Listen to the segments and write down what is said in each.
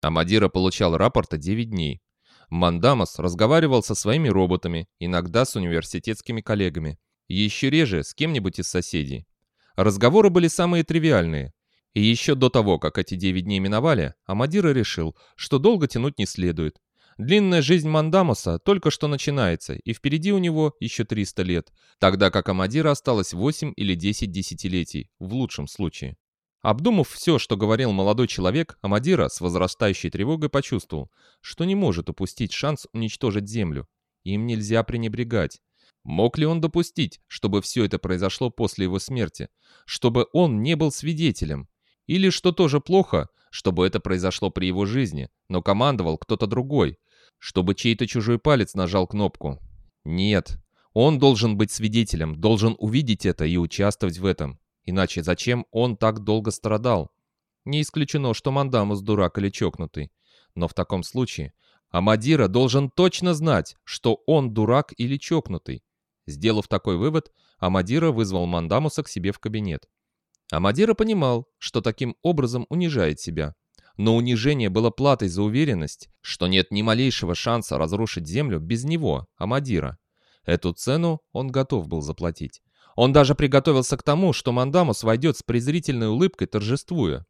Амадира получал рапорта 9 дней. Мандамос разговаривал со своими роботами, иногда с университетскими коллегами, еще реже с кем-нибудь из соседей. Разговоры были самые тривиальные. И еще до того, как эти 9 дней миновали, Амадира решил, что долго тянуть не следует. Длинная жизнь Мандамоса только что начинается, и впереди у него еще 300 лет, тогда как Амадира осталось 8 или 10 десятилетий, в лучшем случае. Обдумав все, что говорил молодой человек, Амадира с возрастающей тревогой почувствовал, что не может упустить шанс уничтожить Землю. Им нельзя пренебрегать. Мог ли он допустить, чтобы все это произошло после его смерти? Чтобы он не был свидетелем? Или, что тоже плохо, чтобы это произошло при его жизни, но командовал кто-то другой? Чтобы чей-то чужой палец нажал кнопку? Нет. Он должен быть свидетелем, должен увидеть это и участвовать в этом. Иначе зачем он так долго страдал? Не исключено, что Мандамус дурак или чокнутый. Но в таком случае Амадира должен точно знать, что он дурак или чокнутый. Сделав такой вывод, Амадира вызвал Мандамуса к себе в кабинет. Амадира понимал, что таким образом унижает себя. Но унижение было платой за уверенность, что нет ни малейшего шанса разрушить землю без него, Амадира. Эту цену он готов был заплатить. Он даже приготовился к тому, что Мандамус войдет с презрительной улыбкой, торжествуя.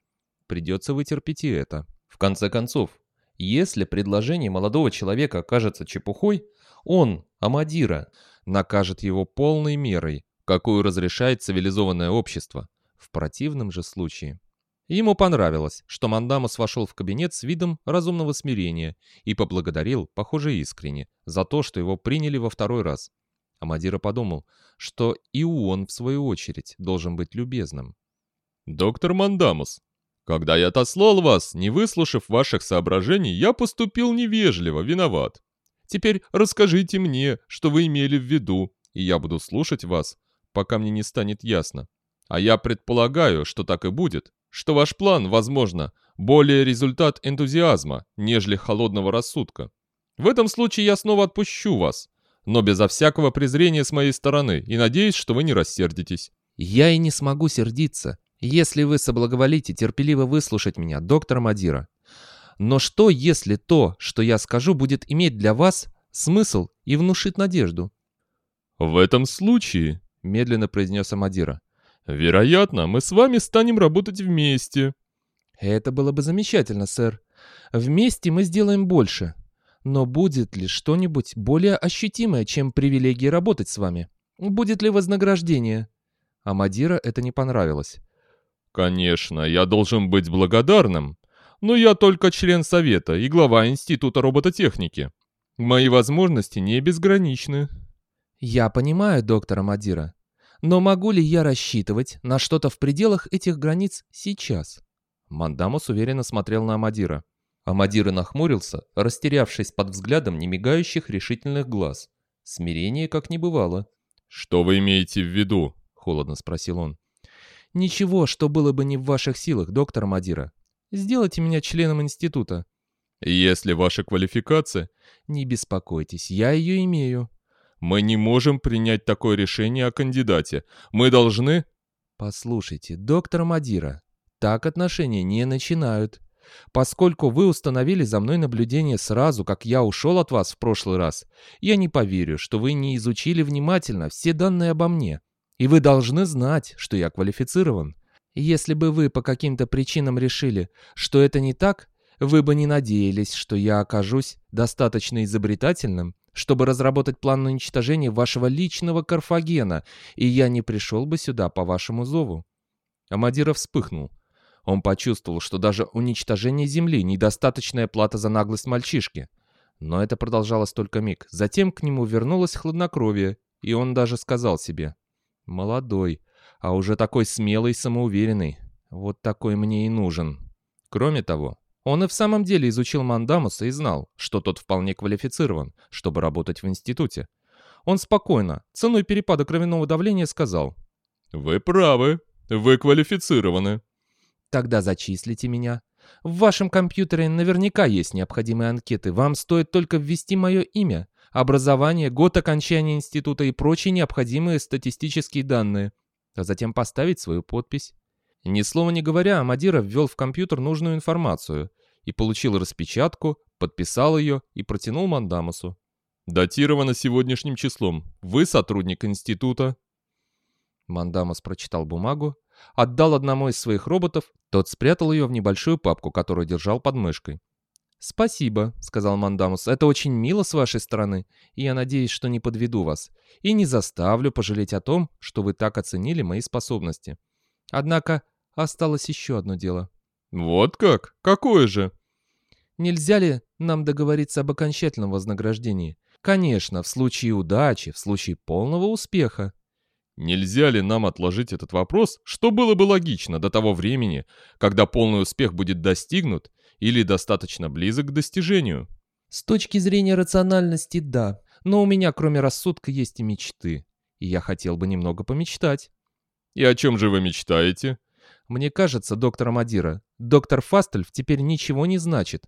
Придется вытерпеть и это. В конце концов, если предложение молодого человека окажется чепухой, он, Амадира, накажет его полной мерой, какую разрешает цивилизованное общество. В противном же случае... Ему понравилось, что Мандамус вошел в кабинет с видом разумного смирения и поблагодарил, похоже искренне, за то, что его приняли во второй раз. Амадира подумал, что и он, в свою очередь, должен быть любезным. «Доктор Мандамус, когда я отослал вас, не выслушав ваших соображений, я поступил невежливо, виноват. Теперь расскажите мне, что вы имели в виду, и я буду слушать вас, пока мне не станет ясно. А я предполагаю, что так и будет, что ваш план, возможно, более результат энтузиазма, нежели холодного рассудка. В этом случае я снова отпущу вас, но безо всякого презрения с моей стороны, и надеюсь, что вы не рассердитесь». «Я и не смогу сердиться, если вы соблаговолите терпеливо выслушать меня, доктор Мадира. Но что, если то, что я скажу, будет иметь для вас смысл и внушит надежду?» «В этом случае», — медленно произнес Амадира, «вероятно, мы с вами станем работать вместе». «Это было бы замечательно, сэр. Вместе мы сделаем больше. Но будет ли что-нибудь более ощутимое, чем привилегии работать с вами? Будет ли вознаграждение?» Амадира это не понравилось. «Конечно, я должен быть благодарным, но я только член совета и глава Института робототехники. Мои возможности не безграничны». «Я понимаю, доктор Амадира, но могу ли я рассчитывать на что-то в пределах этих границ сейчас?» Мандамус уверенно смотрел на Амадира. Амадир нахмурился, растерявшись под взглядом немигающих решительных глаз. Смирение как не бывало. «Что вы имеете в виду?» — холодно спросил он. «Ничего, что было бы не в ваших силах, доктор Амадира. Сделайте меня членом института». «Если ваша квалификация...» «Не беспокойтесь, я ее имею». «Мы не можем принять такое решение о кандидате. Мы должны...» «Послушайте, доктор Мадира, так отношения не начинают. Поскольку вы установили за мной наблюдение сразу, как я ушел от вас в прошлый раз, я не поверю, что вы не изучили внимательно все данные обо мне. И вы должны знать, что я квалифицирован. Если бы вы по каким-то причинам решили, что это не так, вы бы не надеялись, что я окажусь достаточно изобретательным, чтобы разработать план уничтожения вашего личного Карфагена, и я не пришел бы сюда по вашему зову». Амадиров вспыхнул. Он почувствовал, что даже уничтожение Земли – недостаточная плата за наглость мальчишки. Но это продолжалось только миг. Затем к нему вернулось хладнокровие, и он даже сказал себе «Молодой, а уже такой смелый и самоуверенный. Вот такой мне и нужен». Кроме того, он и в самом деле изучил Мандамуса и знал, что тот вполне квалифицирован, чтобы работать в институте. Он спокойно, ценой перепада кровяного давления, сказал «Вы правы, вы квалифицированы». Тогда зачислите меня. В вашем компьютере наверняка есть необходимые анкеты. Вам стоит только ввести мое имя, образование, год окончания института и прочие необходимые статистические данные, а затем поставить свою подпись. Ни слова не говоря, Амадиров ввел в компьютер нужную информацию, и получил распечатку, подписал ее и протянул Мандамусу. «Датировано сегодняшним числом. Вы сотрудник института». Мандамус прочитал бумагу, отдал одному из своих роботов, тот спрятал ее в небольшую папку, которую держал под мышкой. «Спасибо», — сказал Мандамус, — «это очень мило с вашей стороны, и я надеюсь, что не подведу вас, и не заставлю пожалеть о том, что вы так оценили мои способности. Однако осталось еще одно дело». «Вот как? Какое же?» «Нельзя ли нам договориться об окончательном вознаграждении? Конечно, в случае удачи, в случае полного успеха». Нельзя ли нам отложить этот вопрос, что было бы логично до того времени, когда полный успех будет достигнут или достаточно близок к достижению? С точки зрения рациональности, да. Но у меня, кроме рассудка, есть и мечты. И я хотел бы немного помечтать. И о чем же вы мечтаете? Мне кажется, доктор Амадира, доктор Фастельф теперь ничего не значит.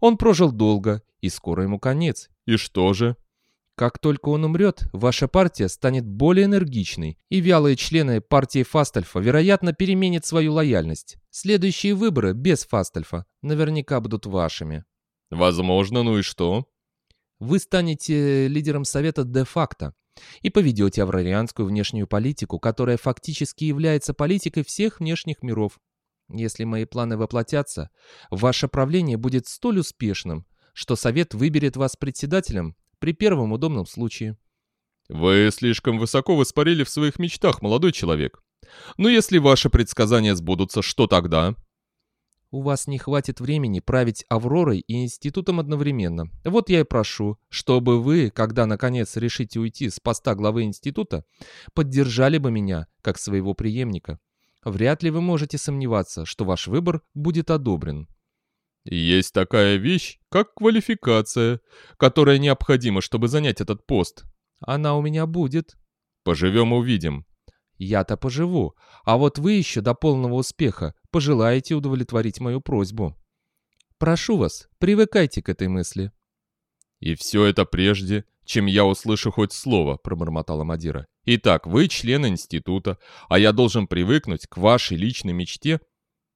Он прожил долго, и скоро ему конец. И что же? Как только он умрет, ваша партия станет более энергичной, и вялые члены партии Фастальфа, вероятно, переменят свою лояльность. Следующие выборы без Фастальфа наверняка будут вашими. Возможно, ну и что? Вы станете лидером Совета де-факто и поведете аврарианскую внешнюю политику, которая фактически является политикой всех внешних миров. Если мои планы воплотятся, ваше правление будет столь успешным, что Совет выберет вас председателем при первом удобном случае. Вы слишком высоко воспарили в своих мечтах, молодой человек. Но если ваши предсказания сбудутся, что тогда? У вас не хватит времени править Авророй и Институтом одновременно. Вот я и прошу, чтобы вы, когда наконец решите уйти с поста главы Института, поддержали бы меня, как своего преемника. Вряд ли вы можете сомневаться, что ваш выбор будет одобрен. Есть такая вещь, как квалификация, которая необходима, чтобы занять этот пост. Она у меня будет. Поживем увидим. Я-то поживу, а вот вы еще до полного успеха пожелаете удовлетворить мою просьбу. Прошу вас, привыкайте к этой мысли. И все это прежде, чем я услышу хоть слово, пробормотала Мадира. Итак, вы член института, а я должен привыкнуть к вашей личной мечте.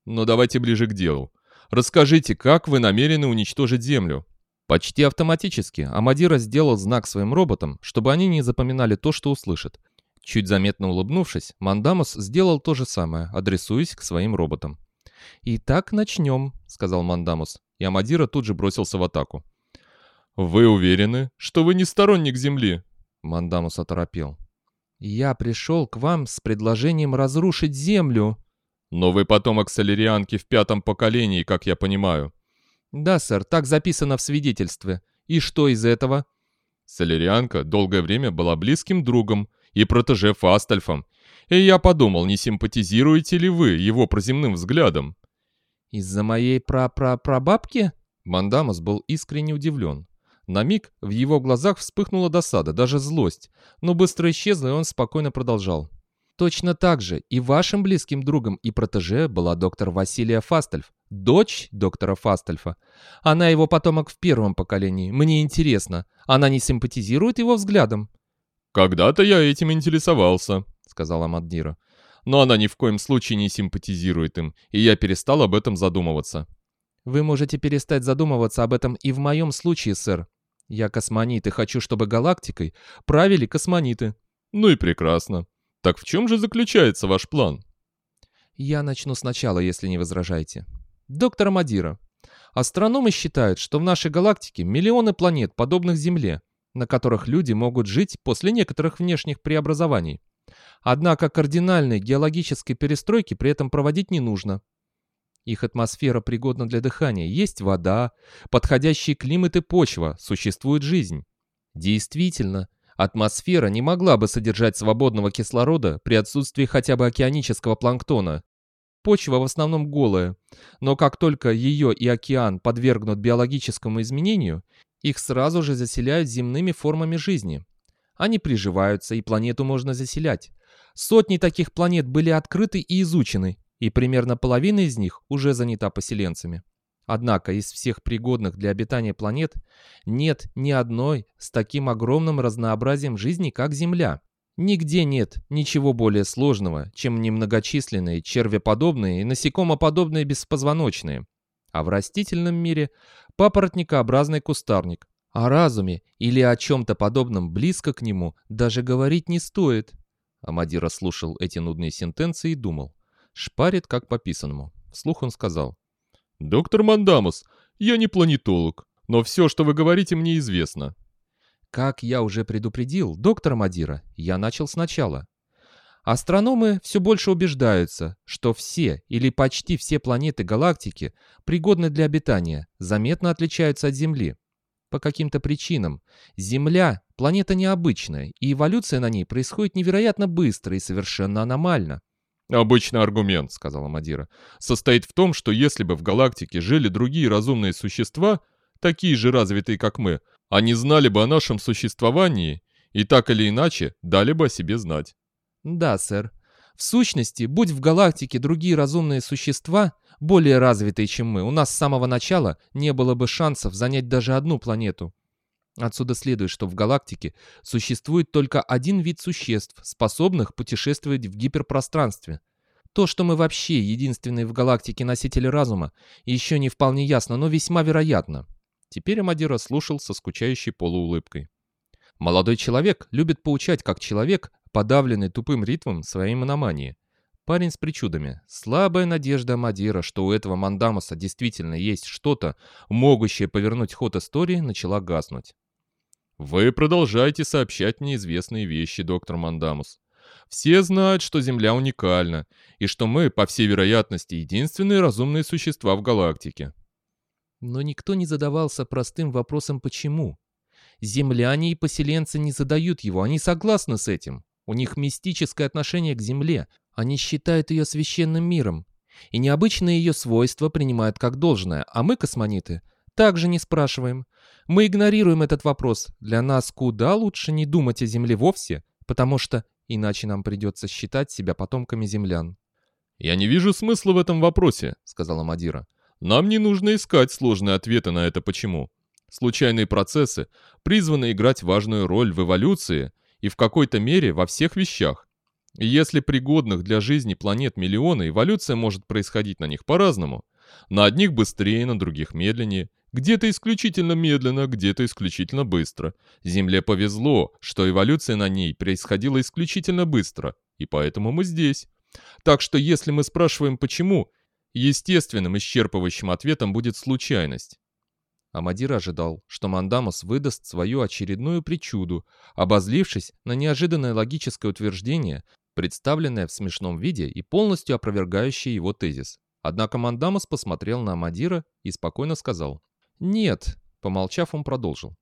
Но давайте ближе к делу. Расскажите, как вы намерены уничтожить Землю?» Почти автоматически Амадира сделал знак своим роботам, чтобы они не запоминали то, что услышат. Чуть заметно улыбнувшись, Мандамус сделал то же самое, адресуясь к своим роботам. «Итак, начнем», — сказал Мандамус, и Амадира тут же бросился в атаку. «Вы уверены, что вы не сторонник Земли?» Мандамус оторопел. «Я пришел к вам с предложением разрушить Землю», но вы потомок солярианки в пятом поколении, как я понимаю. Да, сэр, так записано в свидетельстве. И что из этого? Солярианка долгое время была близким другом и протеже Фастальфом. И я подумал, не симпатизируете ли вы его проземным взглядом? Из-за моей пра-пра-прабабки? Мандамас был искренне удивлен. На миг в его глазах вспыхнула досада, даже злость, но быстро исчезла, и он спокойно продолжал. Точно так же и вашим близким другом и протеже была доктор Василия Фастальф, дочь доктора Фастальфа. Она его потомок в первом поколении. Мне интересно, она не симпатизирует его взглядом? «Когда-то я этим интересовался», — сказала Маддира. «Но она ни в коем случае не симпатизирует им, и я перестал об этом задумываться». «Вы можете перестать задумываться об этом и в моем случае, сэр. Я космонит и хочу, чтобы галактикой правили космониты». «Ну и прекрасно. Так в чем же заключается ваш план? Я начну сначала, если не возражаете. Доктор Мадира. Астрономы считают, что в нашей галактике миллионы планет, подобных Земле, на которых люди могут жить после некоторых внешних преобразований. Однако кардинальной геологической перестройки при этом проводить не нужно. Их атмосфера пригодна для дыхания, есть вода, подходящий климат и почва, существует жизнь. Действительно, Атмосфера не могла бы содержать свободного кислорода при отсутствии хотя бы океанического планктона. Почва в основном голая, но как только ее и океан подвергнут биологическому изменению, их сразу же заселяют земными формами жизни. Они приживаются, и планету можно заселять. Сотни таких планет были открыты и изучены, и примерно половина из них уже занята поселенцами. Однако из всех пригодных для обитания планет нет ни одной с таким огромным разнообразием жизни, как Земля. Нигде нет ничего более сложного, чем немногочисленные червеподобные и насекомоподобные беспозвоночные. а в растительном мире – папоротникообразный кустарник. О разуме или о чем-то подобном близко к нему даже говорить не стоит. Амадира слушал эти нудные сентенции и думал. Шпарит как по писанному. Вслух он сказал. «Доктор Мандамус, я не планетолог, но все, что вы говорите, мне известно». Как я уже предупредил, доктор Мадира, я начал сначала. Астрономы все больше убеждаются, что все или почти все планеты галактики пригодны для обитания, заметно отличаются от Земли. По каким-то причинам Земля – планета необычная, и эволюция на ней происходит невероятно быстро и совершенно аномально. «Обычный аргумент», — сказала Мадира, — «состоит в том, что если бы в галактике жили другие разумные существа, такие же развитые, как мы, они знали бы о нашем существовании и так или иначе дали бы о себе знать». «Да, сэр. В сущности, будь в галактике другие разумные существа, более развитые, чем мы, у нас с самого начала не было бы шансов занять даже одну планету. Отсюда следует, что в галактике существует только один вид существ, способных путешествовать в гиперпространстве. То, что мы вообще единственные в галактике носители разума, еще не вполне ясно, но весьма вероятно. Теперь Амадира слушал со скучающей полуулыбкой. Молодой человек любит поучать как человек, подавленный тупым ритмом своей мономании. Парень с причудами. Слабая надежда Амадира, что у этого Мандамуса действительно есть что-то, могущее повернуть ход истории, начала гаснуть. «Вы продолжаете сообщать мне известные вещи, доктор Мандамус. Все знают, что Земля уникальна, и что мы, по всей вероятности, единственные разумные существа в галактике». Но никто не задавался простым вопросом «почему?». Земляне и поселенцы не задают его, они согласны с этим. У них мистическое отношение к Земле, они считают ее священным миром. И необычные ее свойства принимают как должное, а мы, космониты, также не спрашиваем. Мы игнорируем этот вопрос. Для нас куда лучше не думать о Земле вовсе, потому что иначе нам придется считать себя потомками землян. «Я не вижу смысла в этом вопросе», — сказала Мадира. «Нам не нужно искать сложные ответы на это «почему». Случайные процессы призваны играть важную роль в эволюции и в какой-то мере во всех вещах. И если пригодных для жизни планет миллионы, эволюция может происходить на них по-разному. На одних быстрее, на других медленнее. Где-то исключительно медленно, где-то исключительно быстро. Земле повезло, что эволюция на ней происходила исключительно быстро, и поэтому мы здесь. Так что если мы спрашиваем «почему?», естественным исчерпывающим ответом будет случайность. Амадир ожидал, что Мандамус выдаст свою очередную причуду, обозлившись на неожиданное логическое утверждение, представленное в смешном виде и полностью опровергающее его тезис. Однако Мандамус посмотрел на Амадира и спокойно сказал «Нет», — помолчав, он продолжил.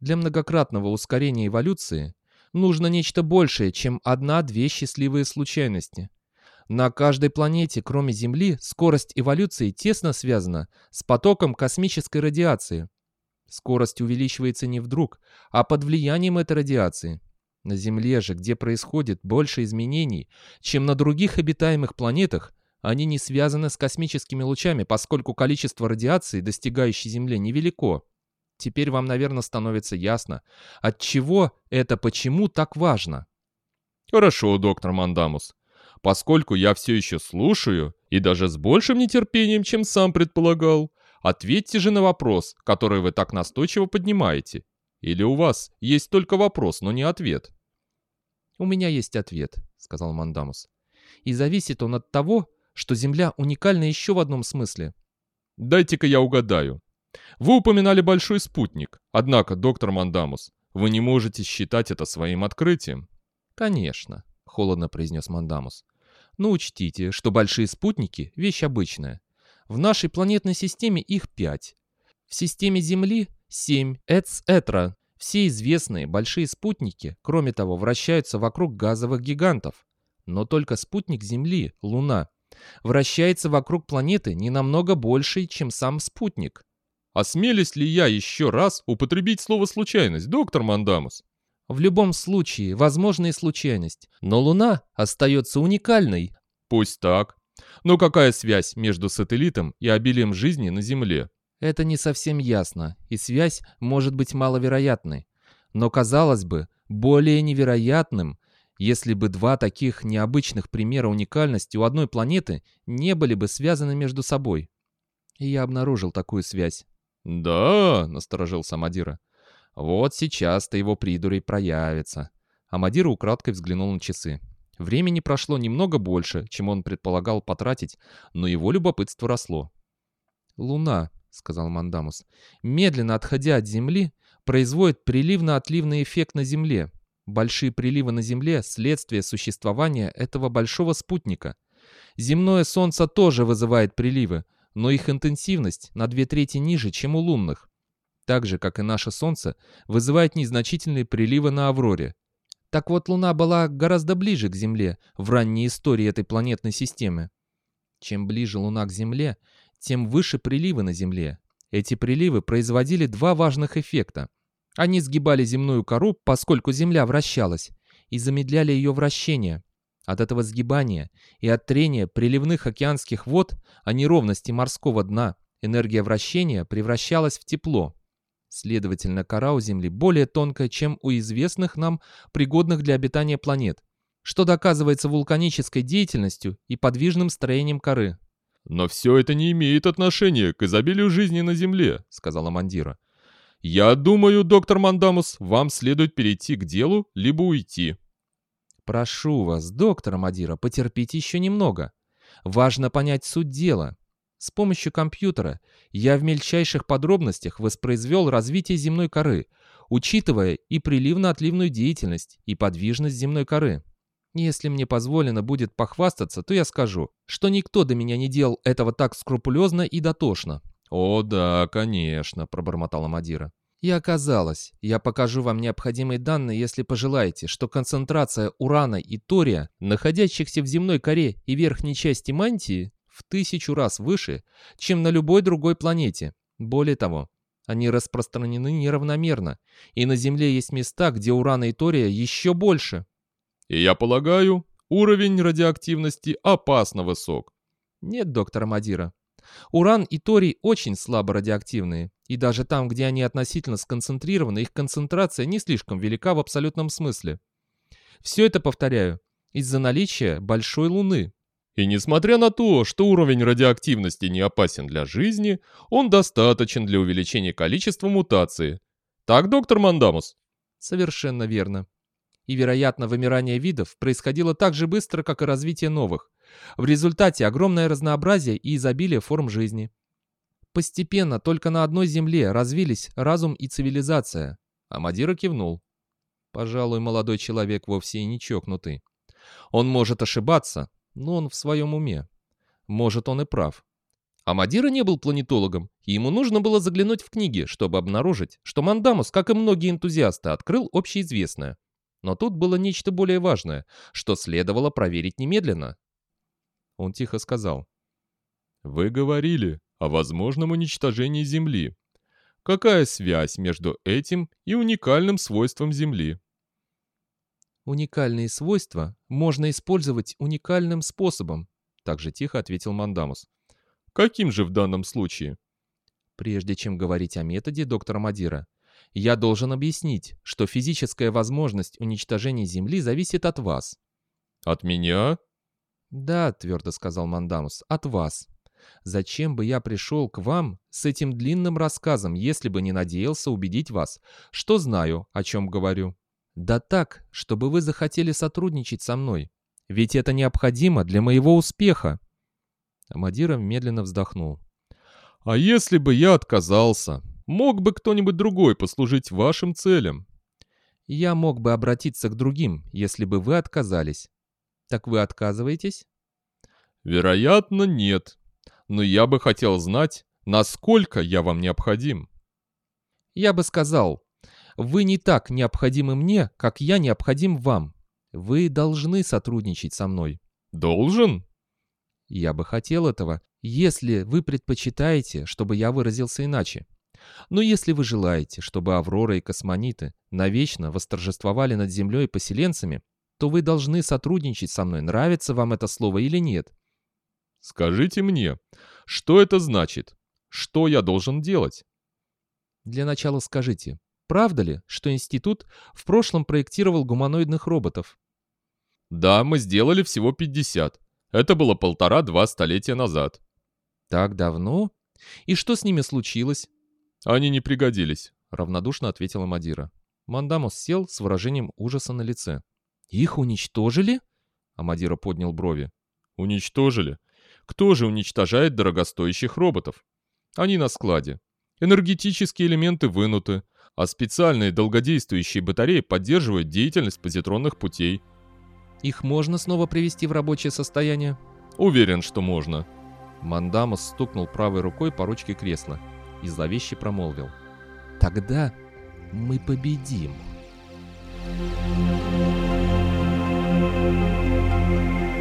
«Для многократного ускорения эволюции нужно нечто большее, чем одна-две счастливые случайности. На каждой планете, кроме Земли, скорость эволюции тесно связана с потоком космической радиации. Скорость увеличивается не вдруг, а под влиянием этой радиации. На Земле же, где происходит больше изменений, чем на других обитаемых планетах, они не связаны с космическими лучами, поскольку количество радиации, достигающей Земле, невелико. Теперь вам, наверное, становится ясно, от чего это почему так важно. Хорошо, доктор Мандамус. Поскольку я все еще слушаю, и даже с большим нетерпением, чем сам предполагал, ответьте же на вопрос, который вы так настойчиво поднимаете. Или у вас есть только вопрос, но не ответ? «У меня есть ответ», — сказал Мандамус. «И зависит он от того, что Земля уникальна еще в одном смысле. Дайте-ка я угадаю. Вы упоминали большой спутник, однако, доктор Мандамус, вы не можете считать это своим открытием. Конечно, холодно произнес Мандамус. Но учтите, что большие спутники – вещь обычная. В нашей планетной системе их пять. В системе Земли – семь, etc. Все известные большие спутники, кроме того, вращаются вокруг газовых гигантов. Но только спутник Земли, Луна, вращается вокруг планеты не намного больше, чем сам спутник. Осмелюсь ли я еще раз употребить слово «случайность», доктор Мандамус? В любом случае, возможна и случайность, но Луна остается уникальной. Пусть так. Но какая связь между сателлитом и обилием жизни на Земле? Это не совсем ясно, и связь может быть маловероятной. Но, казалось бы, более невероятным если бы два таких необычных примера уникальности у одной планеты не были бы связаны между собой. И я обнаружил такую связь. «Да», — насторожился Амадира. «Вот сейчас-то его придурей проявится». Амадира украдкой взглянул на часы. Времени прошло немного больше, чем он предполагал потратить, но его любопытство росло. «Луна», — сказал Мандамус, — «медленно отходя от Земли, производит приливно-отливный эффект на Земле. Большие приливы на Земле – следствие существования этого большого спутника. Земное Солнце тоже вызывает приливы, но их интенсивность на две трети ниже, чем у лунных. Так же, как и наше Солнце, вызывает незначительные приливы на Авроре. Так вот, Луна была гораздо ближе к Земле в ранней истории этой планетной системы. Чем ближе Луна к Земле, тем выше приливы на Земле. Эти приливы производили два важных эффекта. Они сгибали земную кору, поскольку Земля вращалась, и замедляли ее вращение. От этого сгибания и от трения приливных океанских вод, а неровности морского дна, энергия вращения превращалась в тепло. Следовательно, кора у Земли более тонкая, чем у известных нам пригодных для обитания планет, что доказывается вулканической деятельностью и подвижным строением коры. «Но все это не имеет отношения к изобилию жизни на Земле», — сказала Мандира. «Я думаю, доктор Мандамус, вам следует перейти к делу, либо уйти». «Прошу вас, доктор Мадира, потерпите еще немного. Важно понять суть дела. С помощью компьютера я в мельчайших подробностях воспроизвел развитие земной коры, учитывая и приливно-отливную деятельность, и подвижность земной коры. Если мне позволено будет похвастаться, то я скажу, что никто до меня не делал этого так скрупулезно и дотошно. «О, да, конечно», — пробормотала Мадира. И оказалось, я покажу вам необходимые данные, если пожелаете, что концентрация урана и тория, находящихся в земной коре и верхней части мантии, в тысячу раз выше, чем на любой другой планете. Более того, они распространены неравномерно, и на Земле есть места, где урана и тория еще больше. И я полагаю, уровень радиоактивности опасно высок. Нет, доктор Мадира, Уран и торий очень слабо радиоактивные, и даже там, где они относительно сконцентрированы, их концентрация не слишком велика в абсолютном смысле. Все это, повторяю, из-за наличия большой Луны. И несмотря на то, что уровень радиоактивности не опасен для жизни, он достаточен для увеличения количества мутации. Так, доктор Мандамус? Совершенно верно. И, вероятно, вымирание видов происходило так же быстро, как и развитие новых. В результате огромное разнообразие и изобилие форм жизни. Постепенно только на одной земле развились разум и цивилизация. Амадира кивнул. Пожалуй, молодой человек вовсе и не чокнутый. Он может ошибаться, но он в своем уме. Может, он и прав. Амадира не был планетологом, и ему нужно было заглянуть в книги, чтобы обнаружить, что Мандамус, как и многие энтузиасты, открыл общеизвестное. Но тут было нечто более важное, что следовало проверить немедленно. Он тихо сказал. «Вы говорили о возможном уничтожении Земли. Какая связь между этим и уникальным свойством Земли?» «Уникальные свойства можно использовать уникальным способом», также тихо ответил Мандамус. «Каким же в данном случае?» «Прежде чем говорить о методе доктора Мадира, я должен объяснить, что физическая возможность уничтожения Земли зависит от вас». «От меня?» «Да», — твердо сказал Мандамус, — «от вас. Зачем бы я пришел к вам с этим длинным рассказом, если бы не надеялся убедить вас, что знаю, о чем говорю? Да так, чтобы вы захотели сотрудничать со мной. Ведь это необходимо для моего успеха». Амадиров медленно вздохнул. «А если бы я отказался? Мог бы кто-нибудь другой послужить вашим целям?» «Я мог бы обратиться к другим, если бы вы отказались. Так вы отказываетесь? Вероятно, нет. Но я бы хотел знать, насколько я вам необходим. Я бы сказал, вы не так необходимы мне, как я необходим вам. Вы должны сотрудничать со мной. Должен? Я бы хотел этого, если вы предпочитаете, чтобы я выразился иначе. Но если вы желаете, чтобы Аврора и космониты навечно восторжествовали над Землей поселенцами, то вы должны сотрудничать со мной, нравится вам это слово или нет. Скажите мне, что это значит? Что я должен делать? Для начала скажите, правда ли, что институт в прошлом проектировал гуманоидных роботов? Да, мы сделали всего 50. Это было полтора-два столетия назад. Так давно? И что с ними случилось? Они не пригодились, равнодушно ответила Мадира. Мандамус сел с выражением ужаса на лице. Их уничтожили? Амадира поднял брови. Уничтожили? Кто же уничтожает дорогостоящих роботов? Они на складе. Энергетические элементы вынуты, а специальные долгодействующие батареи поддерживают деятельность позитронных путей. Их можно снова привести в рабочее состояние? Уверен, что можно. Мандамус стукнул правой рукой по ручке кресла и зловеще промолвил. Тогда мы победим. Thank you. thank you